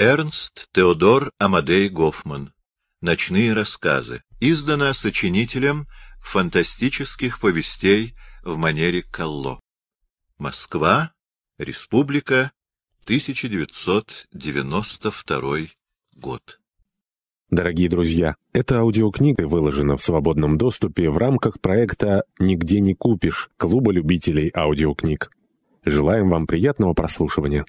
Эрнст Теодор Амадей Гофман. Ночные рассказы. Издано сочинителем фантастических повестей в манере Калло. Москва. Республика. 1992 год. Дорогие друзья, эта аудиокнига выложена в свободном доступе в рамках проекта «Нигде не купишь» Клуба любителей аудиокниг. Желаем вам приятного прослушивания.